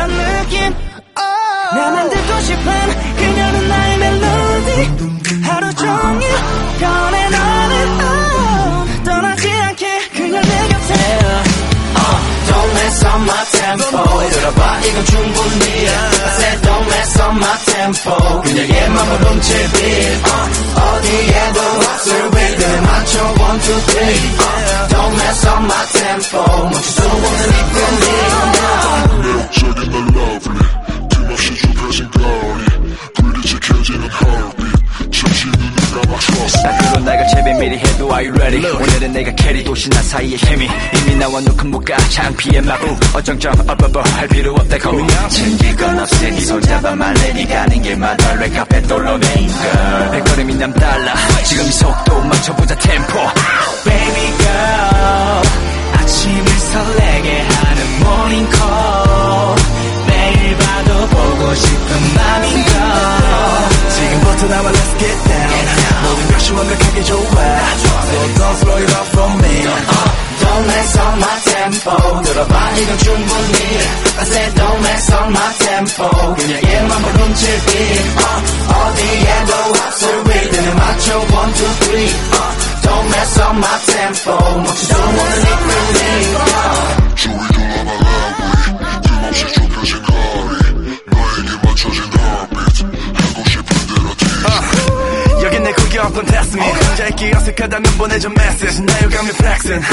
이런 느낌 oh. 나만 듣고 싶은 그녀는 나의 멜로디 하루 종일 변해 너는 oh. 떠나지 않게 그녀 내 곁에 Don't mess up my tempo 들어봐 이건 충분히 I said don't mess up my tempo 그녀의 맘을 훔칠 beat uh, 어디에도 없을 rhythm 맞춰 one two three uh, Don't mess up my tempo 멈출 수 없는 이 feeling 매력적인 널 lovely. 틈없이 좁혀진 거리 불이 지켜지는 heartbeat. 잠시 눈을 감아 trust. me 그런 나가 제비 미리 해도 Are you ready? 오늘은 내가 캐리 도시 나 사이의 힘이 이미 나와 놓은 목가 창피해 마구. 어정쩡 업업어 할 필요 없다 거미 챙길 건 없으니 손잡아 말래 니 가는 길마다 레카페 돌로네 girl 발걸음이 남달라. 지금 이 속도 맞춰보자 템포 don't slow it up for me Don't mess up my tempo 들어봐 이건 충분히 I said don't mess up my tempo 그녀의 맘을 훔칠 beat uh, 어디에도 없을 rhythm에 맞춰 one two three uh, Don't mess up my tempo 멈출 수 구경꾼 test me 혼자 있기 어색하다면 보내줘 message 나 유감이 flexing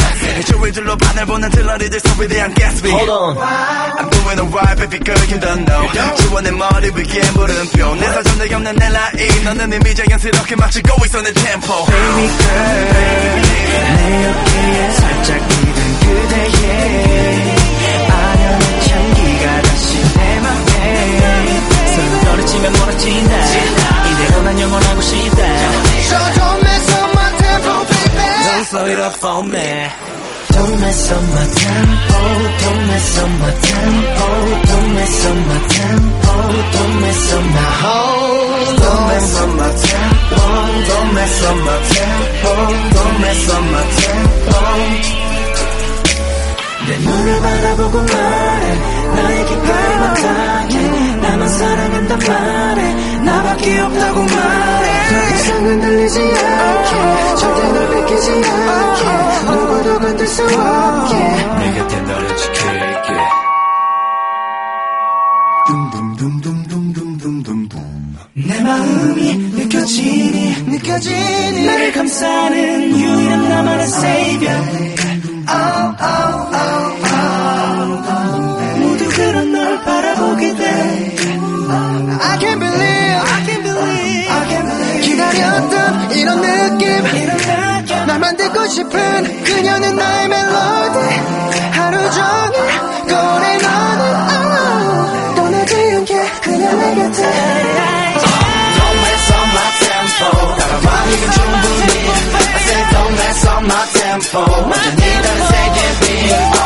조이 둘러 바늘 보는 들러리들 소리에 대한 Gatsby Hold on I'm doing alright baby girl you don't know 내 머리 위에 물음표 내 사전 내 없는 내 라인 너는 이미 자연스럽게 맞추고 있어 내 tempo Baby girl 내 it up for me Don't mess up my tempo Don't mess up my tempo Don't mess up my tempo Don't mess up my whole Don't mess up my tempo Don't mess up my tempo Don't mess up my tempo 내 눈을 바라보고 말해 나에게 발맞하게 나만 사랑한단 말해 나밖에 없다고 말해 더 이상 흔들리지 않게. 절대 널 뺏기지 않게. 누구도 건들 수 없게. 내 곁에 너를 지킬게. 내 마음이 느껴지니 느껴지니. 나를 감싸는 유일한 나만의 savior. oh, oh, oh, oh. 모두 그런 널 바라보게 돼 I can't believe 이런 느낌 나만 듣고 싶은 그녀는 나의 멜로디. 하루 종일 꺼내 너는 oh, 떠나지 않게 그녀 내 곁에. Don't mess up my tempo. 따라와 이건 충분히 I said don't mess up my tempo. 완전히 다른